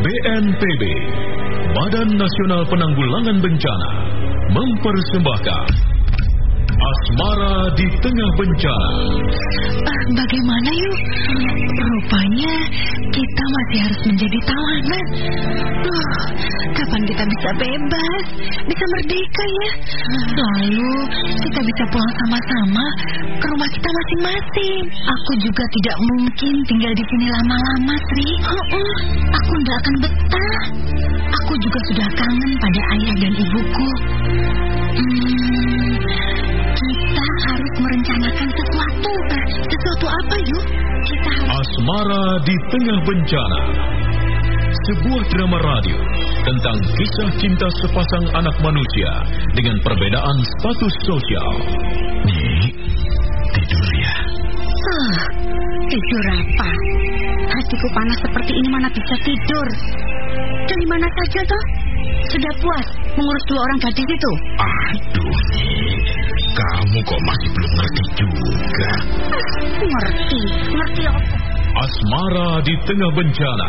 BNPB, Badan Nasional Penanggulangan Bencana, mempersembahkan Asmara di Tengah Bencana. Uh, bagaimana yuk? Rupanya kita masih harus menjadi tawanan. Uh, kapan kita bisa bebas, bisa merdeka ya? Lalu kita bisa pulang sama-sama ke rumah kita masing-masing. Aku juga tidak mungkin tinggal di sini lama-lama, Sri. Uh -uh, aku tidak akan betah. Aku juga sudah kangen pada ayah dan ibuku. Di Tengah Bencana. Sebuah drama radio tentang kisah cinta sepasang anak manusia dengan perbedaan status sosial. Nih, tidur ya. Ah, tidur apa? Hatiku panas seperti ini mana bisa tidur? Dari mana saja toh? Sudah puas mengurus dua orang gadis itu? Aduh, kamu kok masih belum ngerti juga. Ngerti, ngerti apa? Asmara di Tengah Bencana.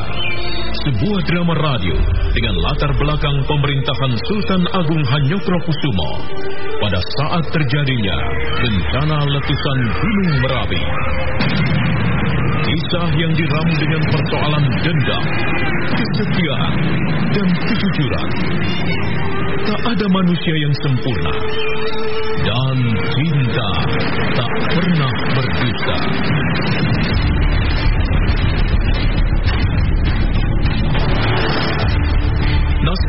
Sebuah drama radio dengan latar belakang pemerintahan Sultan Agung Hanyokrokusumo pada saat terjadinya bencana letusan Gunung Merapi. Kisah yang diramu dengan persoalan dendam, kesetiaan, dan kejujuran. Tak ada manusia yang sempurna. Dan cinta tak pernah berdusta.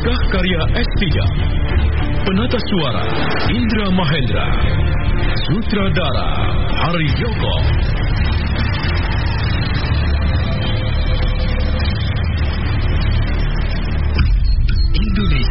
Naskah karya S. Tijab. Penata suara Indra Mahendra. Sutradara Hari Yoko.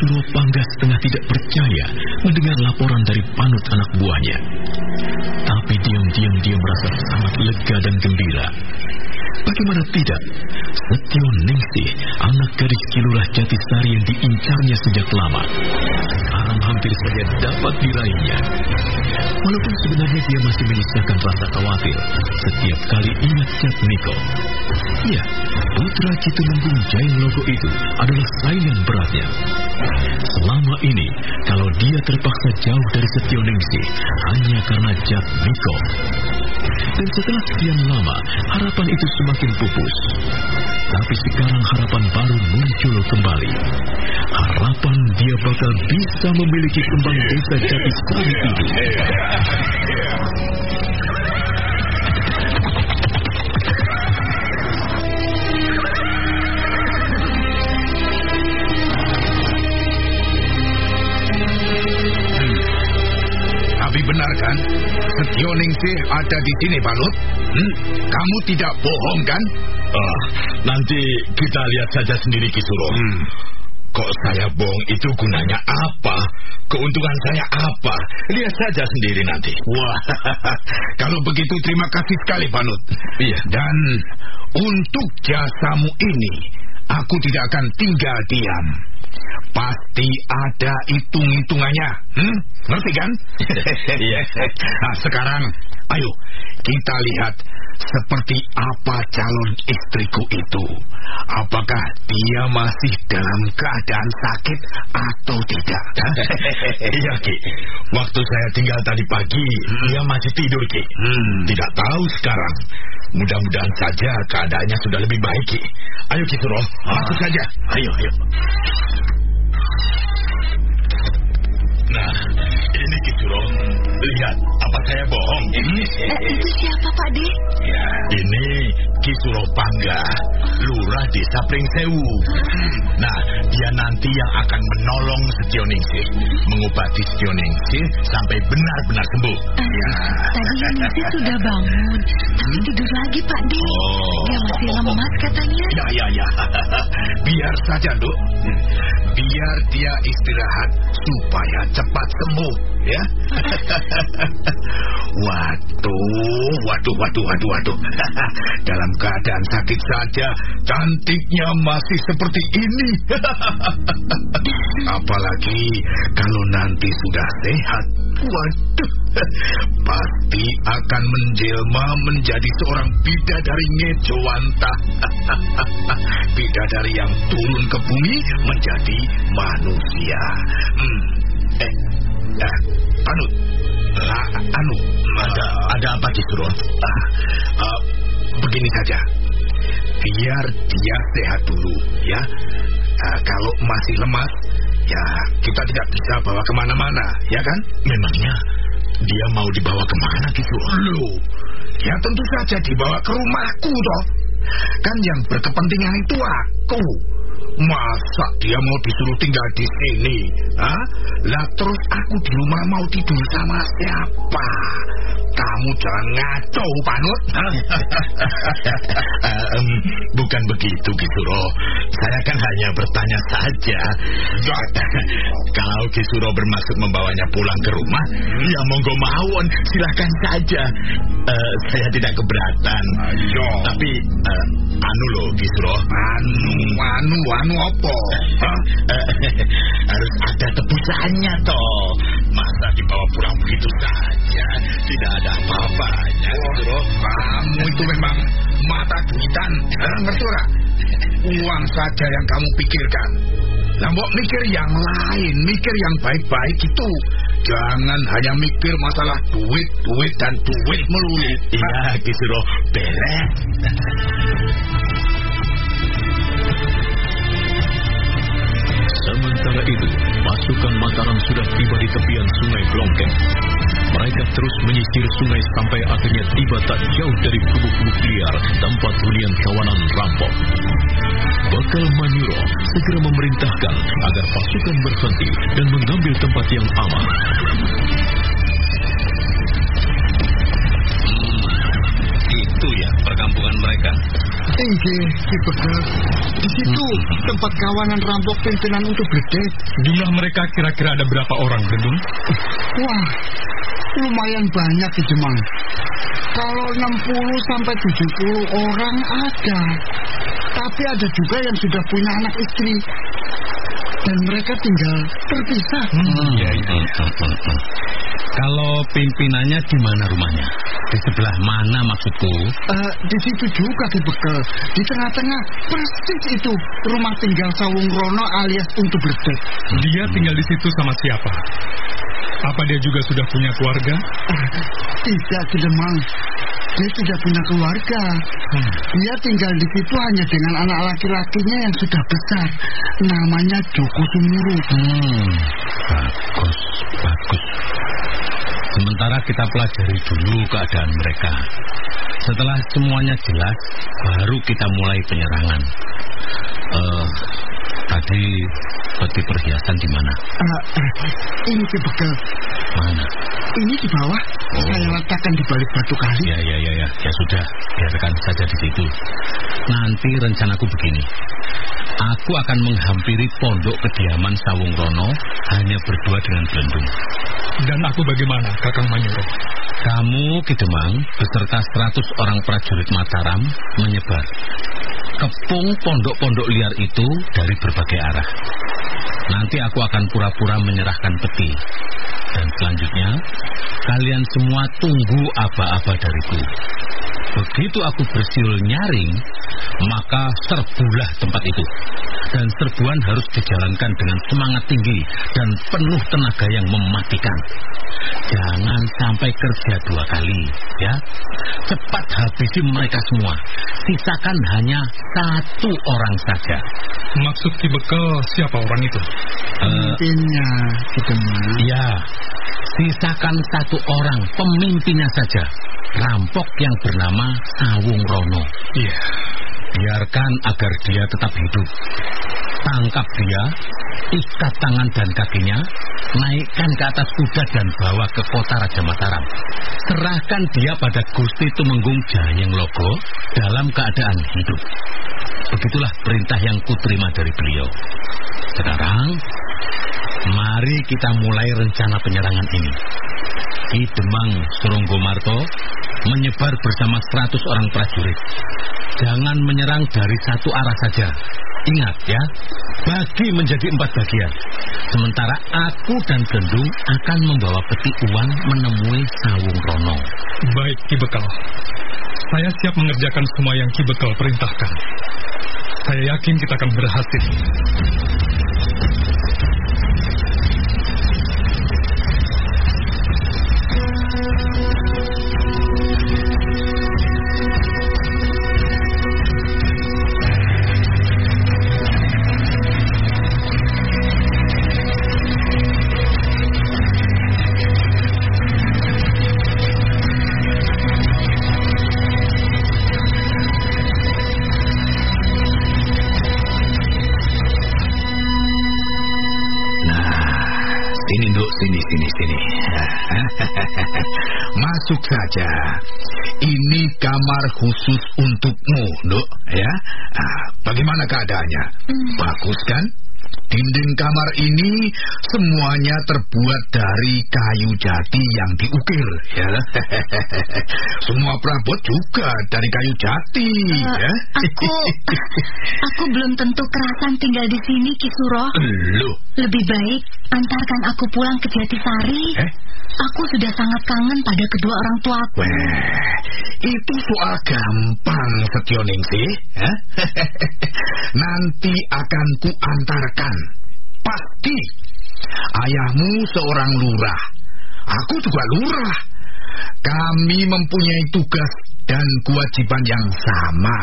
Kisuro Pangga setengah tidak percaya mendengar laporan dari panut anak buahnya. Tapi diam-diam dia merasa sangat lega dan gembira. Bagaimana tidak? Setio Ningsih, anak gadis Kilurah Jatisari yang diincarnya sejak lama. Sekarang hampir saja dapat diraihnya. Walaupun sebenarnya dia masih menyisakan rasa khawatir setiap kali ingat Jat Miko. Ya, putra Citumenggung Jain Logo itu adalah saingan beratnya. Selama ini, kalau dia terpaksa jauh dari Setio Ningsih hanya karena Jat Miko. Dan setelah sekian lama, harapan itu semakin pupus. Tapi sekarang harapan baru muncul kembali. Harapan dia bakal bisa memiliki kembang desa Jatisari itu. Benar kan? Setio Ningsih ada di sini, Balut. Hmm? Kamu tidak bohong kan? Ah, nanti kita lihat saja sendiri Kisuro. Hmm. Kok saya bohong itu gunanya apa? Keuntungan saya apa? Lihat saja sendiri nanti. Wah, kalau begitu terima kasih sekali, Panut. Iya. Dan untuk jasamu ini, aku tidak akan tinggal diam. Pasti ada hitung-hitungannya. Hmm? Ngerti kan? Iya. nah, sekarang, ayo kita lihat seperti apa calon istriku itu? Apakah dia masih dalam keadaan sakit atau tidak? Iya, Ki. Waktu saya tinggal tadi pagi, hmm. dia masih tidur, Ki. Hmm. Tidak tahu sekarang. Mudah-mudahan saja keadaannya sudah lebih baik, Ki. Ayo, Ki Suro, ah. masuk saja. Ayo, ayo. Nah, ini Ki Suro. Lihat, apa saya bohong? Ini eh, itu siapa, Pak De? Ya, ini Ki Suropangga, lurah desa Pringsewu. Nah, dia nanti yang akan menolong Setioningsi, mengobati Setioningsi sampai benar-benar sembuh. Uh, ya. Tadi Ningsih sudah bangun, tapi hmm? tidur lagi, Pak De. Oh. Dia masih lemas katanya. Ya, ya, ya. Biar saja, Duk. Biar dia istirahat supaya cepat sembuh, ya. waduh, waduh, waduh, waduh, waduh. Dalam keadaan sakit saja, cantiknya masih seperti ini. Apalagi kalau nanti sudah sehat. Waduh, pasti akan menjelma menjadi seorang bidadari ngejowanta. bidadari yang turun ke bumi menjadi manusia. Hmm. Eh, eh, anu, uh, anu, ada ada apa Kisro? Uh, uh, begini saja, biar dia sehat dulu, ya. Uh, kalau masih lemas, ya kita tidak bisa bawa ke mana-mana, ya kan? Memangnya dia mau dibawa ke mana gitu? Loh, ya tentu saja dibawa ke rumahku toh. Kan yang berkepentingan itu aku. Masa dia mau disuruh tinggal di sini? Hah? Lah terus aku di rumah mau tidur sama siapa? Kamu jangan ngaco, Panut. uh, um, bukan begitu, Kisuro. Saya kan hanya bertanya saja. Kalau Kisuro bermaksud membawanya pulang ke rumah, hmm. ya monggo mawon, silahkan saja. Uh, saya tidak keberatan. Ayo. Tapi uh, anu loh, Kisuro. Anu, anu, anu apa? Harus ada tebusannya toh. Masa dibawa pulang begitu saja, tidak ada apa-apanya. Oh, kamu itu memang mata duitan. Ngerti ora? Uang saja yang kamu pikirkan. Lambok mikir yang lain, mikir yang baik-baik itu. Jangan hanya mikir masalah duit, duit, dan duit melulu. Iya, Kisuro. Beres. Sementara itu, pasukan Mataram sudah tiba di tepian sungai Blongkeng. Mereka terus menyisir sungai sampai akhirnya tiba tak jauh dari gubuk-gubuk liar tempat hunian kawanan rampok. Bakal Manyuro segera memerintahkan agar pasukan berhenti dan mengambil tempat yang aman. itu ya perkampungan mereka. Tinggi, di Di situ hmm. tempat kawanan rampok pimpinan untuk gede. Jumlah mereka kira-kira ada berapa orang, Gendung? Wah, lumayan banyak di Jemang. Kalau 60 sampai 70 orang ada. Tapi ada juga yang sudah punya anak istri. Dan mereka tinggal terpisah. Hmm, ya, ya. Kalau pimpinannya di mana rumahnya? Di sebelah mana maksudku? Uh, di situ juga di Bekel. Di tengah-tengah persis itu rumah tinggal Sawung Rono alias untuk Bledek. Dia tinggal di situ sama siapa? Apa dia juga sudah punya keluarga? Uh, tidak, Demang. Dia tidak punya keluarga. Hmm. Dia tinggal di situ hanya dengan anak laki-lakinya yang sudah besar. Namanya Joko Sumuru. Hmm, bagus. Sementara kita pelajari dulu keadaan mereka. Setelah semuanya jelas, baru kita mulai penyerangan. Uh, tadi peti perhiasan di mana? Uh, uh, ini di bekal. Mana? Ini di bawah. Oh. Saya letakkan di balik batu kali. Ya, ya, ya, ya. Ya sudah, biarkan saja di situ. Nanti rencanaku begini. Aku akan menghampiri pondok kediaman Sawung Rono hanya berdua dengan Belendung. Dan aku bagaimana, Kakang Manyuro? Kamu, Kidemang, beserta 100 orang prajurit Mataram menyebar. Kepung pondok-pondok liar itu dari berbagai arah. Nanti aku akan pura-pura menyerahkan peti. Dan selanjutnya, kalian semua tunggu apa-apa dariku. Begitu aku bersiul nyaring, maka serbulah tempat itu. Dan serbuan harus dijalankan dengan semangat tinggi dan penuh tenaga yang mematikan. Jangan sampai kerja dua kali, ya. Cepat habisi mereka semua. Sisakan hanya satu orang saja. Maksud Ki Bekel siapa orang itu? Pemimpinnya, gitu mah. Ya, sisakan satu orang pemimpinnya saja. Rampok yang bernama Sawung Rono. Iya. Biarkan agar dia tetap hidup. Tangkap dia, ikat tangan dan kakinya, naikkan ke atas kuda dan bawa ke kota Raja Mataram. Serahkan dia pada Gusti Tumenggung Jayeng Logo dalam keadaan hidup. Begitulah perintah yang kuterima dari beliau. Sekarang, mari kita mulai rencana penyerangan ini. Ki Demang Suronggomarto menyebar bersama 100 orang prajurit. Jangan menyerang dari satu arah saja. Ingat ya, bagi menjadi empat bagian. Sementara aku dan Gendung akan membawa peti uang menemui Sawung Rono. Baik Ki Bekel. Saya siap mengerjakan semua yang Ki Bekel perintahkan. Saya yakin kita akan berhasil. Sini. Sini, sini. Masuk saja. Ini kamar khusus untukmu, Nduk. Ya. Ah, bagaimana keadaannya? Bagus kan? Dinding kamar ini semuanya terbuat dari kayu jati yang diukir, ya. Semua perabot juga dari kayu jati, Eh, ya. aku, aku belum tentu kerasan tinggal di sini, Kisuro. Loh, Lebih baik antarkan aku pulang ke Jatisari. Eh? Aku sudah sangat kangen pada kedua orang tuaku. Wah, itu soal gampang, Setioningsi. Hah? Nanti akan kuantarkan. Pasti. Ayahmu seorang lurah. Aku juga lurah. Kami mempunyai tugas dan kewajiban yang sama.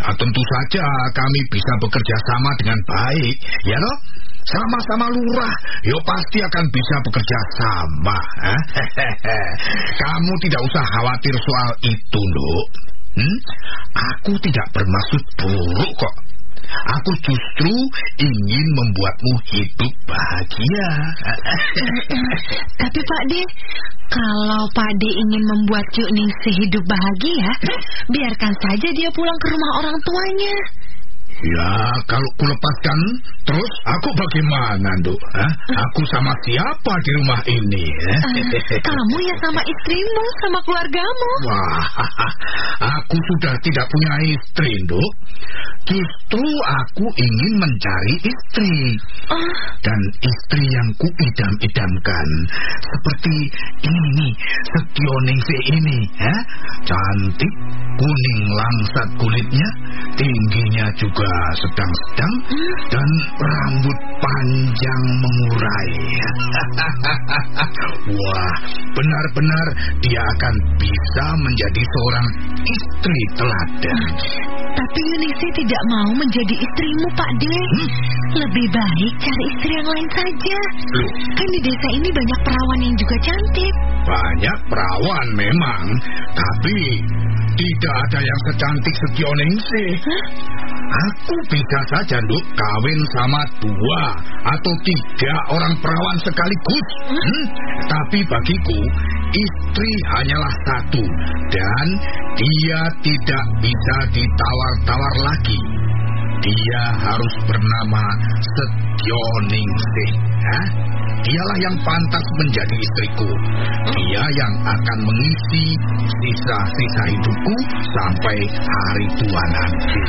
Ah, tentu saja kami bisa bekerja sama dengan baik, ya loh? Sama-sama lurah, yo pasti akan bisa bekerja sama. Hah? Kamu tidak usah khawatir soal itu, Nduk. Hmm? Aku tidak bermaksud buruk kok. Aku justru ingin membuatmu hidup bahagia. Tapi Pak De, kalau Pak De ingin membuat Cuk Ningsih hidup bahagia, biarkan saja dia pulang ke rumah orang tuanya. Ya, kalau kulepaskan, terus aku bagaimana, Nduk? Hah? Aku sama siapa di rumah ini? eh? Eh, kamu ya sama istrimu, sama keluargamu. Wah, aku sudah tidak punya istri, Nduk. Justru aku ingin mencari istri. Oh, Dan istri yang kuidam-idamkan. Seperti ini nih, Setioningsi ini. Ya? Cantik, kuning langsat kulitnya, tingginya juga sedang-sedang, dan rambut panjang mengurai. Wah, benar-benar dia akan bisa menjadi seorang istri teladan. tapi Yunisi tidak mau menjadi istrimu, Pak De. Lebih baik cari istri yang lain saja. Loh, Kan di desa ini banyak perawan yang juga cantik. Banyak perawan memang, tapi tidak ada yang secantik Setioningsi. Aku bisa saja, Nduk, kawin sama dua atau tiga orang perawan sekaligus. Hmm? Tapi bagiku, istri hanyalah satu. Dan dia tidak bisa ditawar-tawar lagi. Dia harus bernama Setioningsi. Hah? Dialah yang pantas menjadi istriku. Dia yang akan mengisi sisa-sisa hidupku sampai hari tua nanti.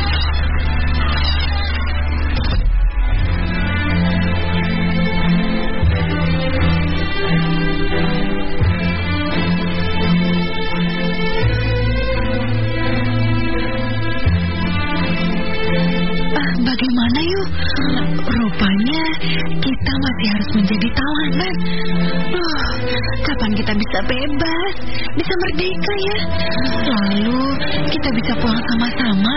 Rupanya kita masih harus menjadi tawanan. Oh, kapan kita bisa bebas, bisa merdeka ya? Lalu kita bisa pulang sama-sama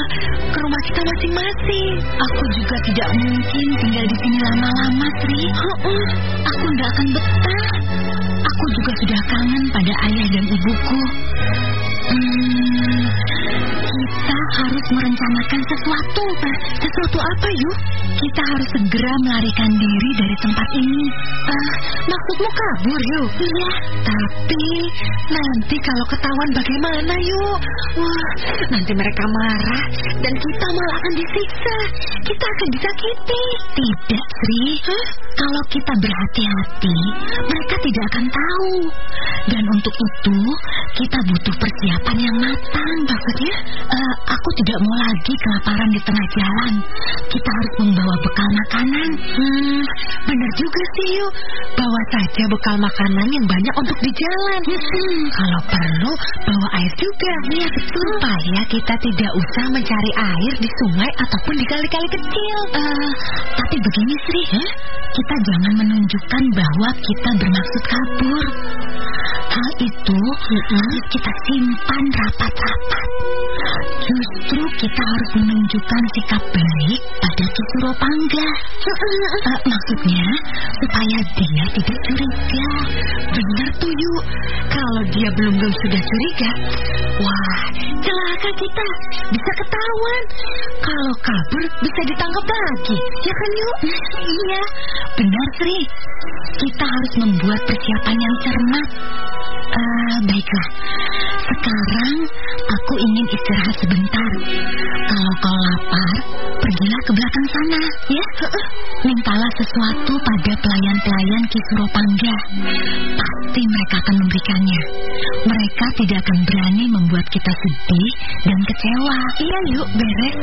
ke rumah kita masing-masing. Aku juga tidak mungkin tinggal di sini lama-lama, Sri. Oh, oh, aku tidak akan betah. Aku juga sudah kangen pada ayah dan ibuku. Harus merencanakan sesuatu, Pak. Sesuatu apa, yuk? Kita harus segera melarikan diri dari tempat ini. Uh, maksudmu kabur, yuk? Iya. Tapi nanti kalau ketahuan bagaimana, yuk? Wah, nanti mereka marah dan kita malah akan disiksa. Kita akan disakiti. Tidak, Sri. Hah? Kalau kita berhati-hati, mereka tidak akan tahu. Dan untuk itu, kita butuh persiapan yang matang. Maksudnya, uh, aku tidak mau lagi kelaparan di tengah jalan. Kita harus membawa bekal makanan. Hmm, benar juga sih, yuk. Bawa saja bekal makanan yang banyak untuk di jalan. Hmm, kalau perlu, bawa air juga. Iya, betul. Supaya kita tidak usah mencari air di sungai ataupun di kali-kali kecil. Uh, tapi begini, Sri. Huh? Kita jangan menunjukkan bahwa kita bermaksud kabur. Hal itu mm-hmm. kita simpan rapat-rapat. Justru kita harus menunjukkan sikap baik pada Kisuro Pangga. Uh, maksudnya supaya dia tidak curiga. Benar tuh yuk. Kalau dia belum belum sudah curiga, wah celaka kita bisa ketahuan. Kalau kabur bisa ditangkap lagi, ya kan yuk? Iya, benar Sri. Kita harus membuat persiapan yang cermat. Uh, baiklah, sekarang aku ingin istirahat sebentar. Kalau kau lapar, pergilah ke belakang sana, ya. Mintalah sesuatu pada pelayan-pelayan Kisuro Pangga. Pasti mereka akan memberikannya. Mereka tidak akan berani membuat kita sedih dan kecewa. Iya, yuk, beres.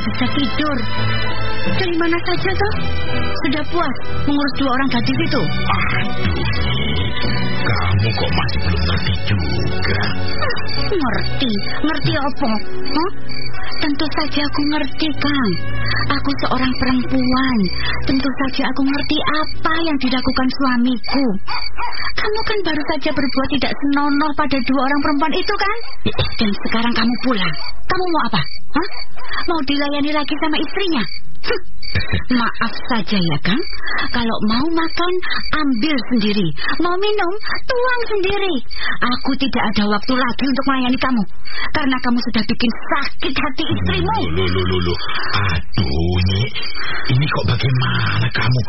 Bisa tidur. Dari mana saja toh? Sudah puas mengurus dua orang gadis itu? Aduh, kamu kok masih belum ngerti juga? Ngerti? Ngerti apa? Huh? Tentu saja aku ngerti, Kang. Aku seorang perempuan. Tentu saja aku ngerti apa yang dilakukan suamiku. Kamu kan baru saja berbuat tidak senonoh pada dua orang perempuan itu, kan? Dan sekarang kamu pulang. Kamu mau apa? Hah? Mau dilayani lagi sama istrinya? Maaf saja ya, Kang. Kalau mau makan, ambil sendiri. Mau minum, tuang sendiri. Aku tidak ada waktu lagi untuk melayani kamu. Karena kamu sudah bikin sakit hati istrimu. Lulu, lulu, lulu. Aduh, ini, ini kok bagaimana kamu?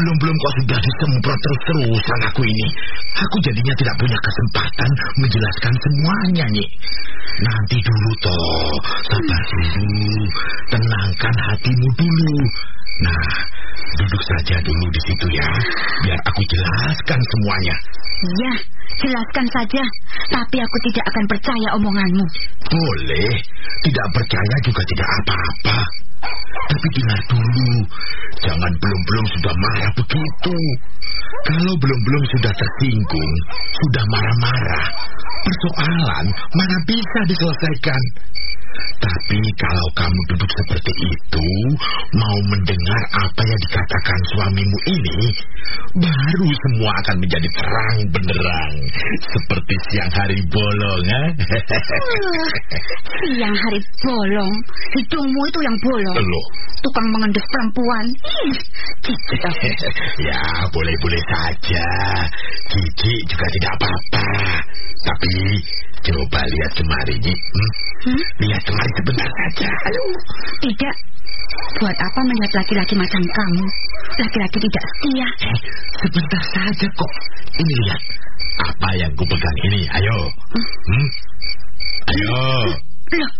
Belum-belum kok sudah disemprot terus-terusan aku ini. Aku jadinya tidak punya kesempatan menjelaskan semuanya, Nyi. Nanti dulu, toh. Sabar dulu. Tenangkan hatimu dulu. Nah, duduk saja dulu di situ ya, biar aku jelaskan semuanya. Iya, jelaskan saja. Tapi aku tidak akan percaya omonganmu. Boleh, tidak percaya juga tidak apa-apa. Tapi dengar dulu, jangan belum-belum sudah marah begitu. Kalau belum-belum sudah tersinggung, sudah marah-marah, persoalan mana bisa diselesaikan. Tapi kalau kamu duduk seperti itu, mau mendengar apa yang dikatakan suamimu ini, baru semua akan menjadi terang benderang. Seperti siang hari bolong, eh? uh, siang hari bolong? Hidungmu itu yang bolong. Loh. Tukang mengendus perempuan. ya, boleh-boleh saja. Cici juga tidak apa-apa. Tapi Coba lihat kemari. Hmm? Hmm? Lihat kemari sebentar saja. Ayo. Tidak. Buat apa melihat laki-laki macam kamu? Laki-laki tidak setia. Eh, sebentar saja kok. Ini lihat. Apa yang kupegang ini? Ayo. Hmm? Ayo. Loh,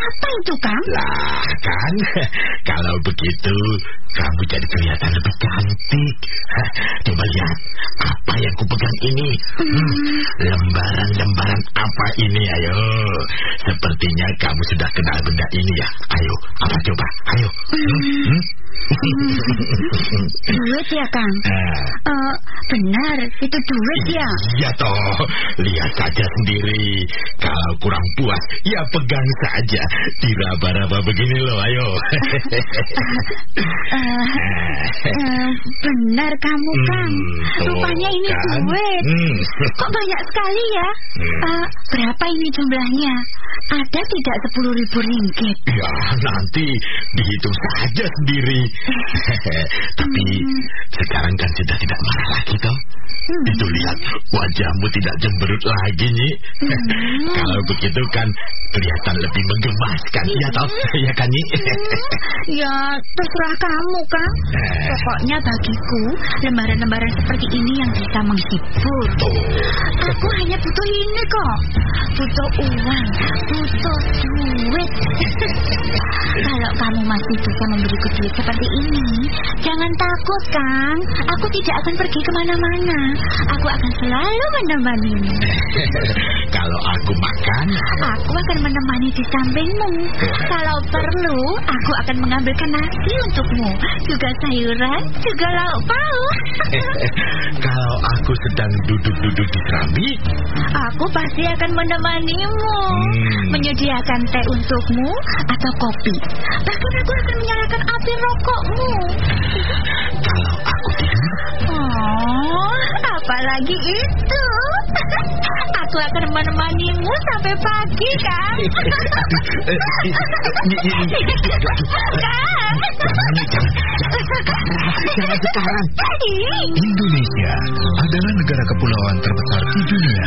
apa tuh, Kang? Lah, kan? Kalau begitu, kamu jadi kelihatan lebih cantik. Hah, Coba lihat, apa yang kupegang ini? Hmm, Lembaran-lembaran apa ini, ayo? Sepertinya kamu sudah kenal benda ini ya. Ayo, apa coba? Ayo. Hmm, hmm? Duit ya, Kang? Eh, benar, itu duit ya? Iya toh, lihat saja sendiri. Kalau kurang puas, ya pegang saja. Diraba-raba begini loh, ayo. Eh, eh, benar kamu, Kang. Hmm, tuh, Rupanya ini kan? duit. Hmm. Kok banyak sekali ya? Hmm. Eh, berapa ini jumlahnya? Ada tidak sepuluh ribu ringgit? Ya, nanti dihitung saja sendiri. Tapi sekarang kan sudah tidak marah lagi toh. Itu lihat wajahmu tidak cemberut lagi, Nyi. Kalau begitu kan kelihatan lebih menggemaskan, ya toh? Ya kan, Nyi? Ya, terserah kamu, Kang. Pokoknya bagiku, lembaran-lembaran seperti ini yang bisa menghibur. Tuh. Aku hanya butuh ini kok. Butuh uang, butuh duit. Kalau kamu masih bisa memberiku duit seperti ini, jangan takut, Kang. Aku tidak akan pergi ke mana-mana. Aku akan selalu menemanimu. Kalau aku akan menemani di sampingmu. Kalau perlu, aku akan mengambilkan nasi untukmu. Juga sayuran, juga lauk pauk. kalau aku sedang duduk-duduk di serambi, Aku pasti akan menemanimu. Hmm. Menyediakan teh untukmu atau kopi. Bahkan aku akan menyalakan api rokokmu. kalau aku tidur, Oh, apalagi itu. Aku akan menemanimu sampai pagi, kan? Kan? jangan sekarang. Indonesia adalah negara kepulauan terbesar di dunia.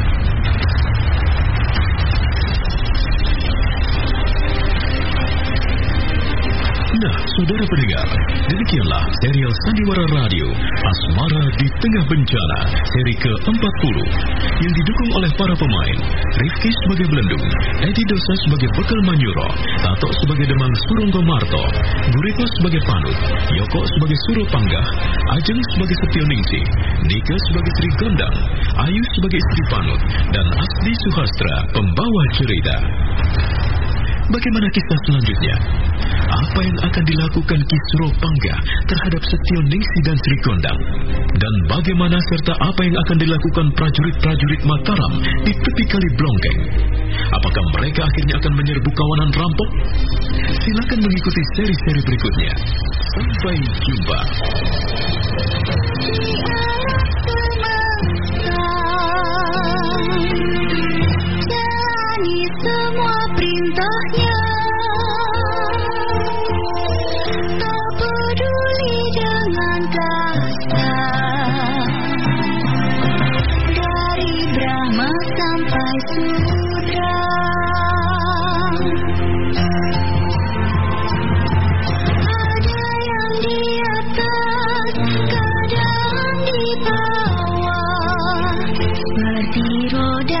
Nah, saudara pendengar, demikianlah serial Sandiwara Radio Asmara di Tengah Bencana seri ke-40 yang didukung oleh para pemain Rifki sebagai Belendung, Edi Dosa sebagai Bekal Manyuro, Tato sebagai Demang Suronggo Marto, Guriko sebagai Panut, Yoko sebagai Suro Panggah, Ajeng sebagai Setio Ningsih, Nika sebagai Sri Gondang, Ayu sebagai istri Panut, dan Asli Suhastra pembawa cerita. Bagaimana kisah selanjutnya? Apa yang akan dilakukan Kisro Pangga terhadap Setio Ningsi dan Sri Gondang? Dan bagaimana serta apa yang akan dilakukan prajurit-prajurit Mataram di tepi kali Blongkeng? Apakah mereka akhirnya akan menyerbu kawanan rampok? Silakan mengikuti seri-seri berikutnya. Sampai jumpa. Buddha.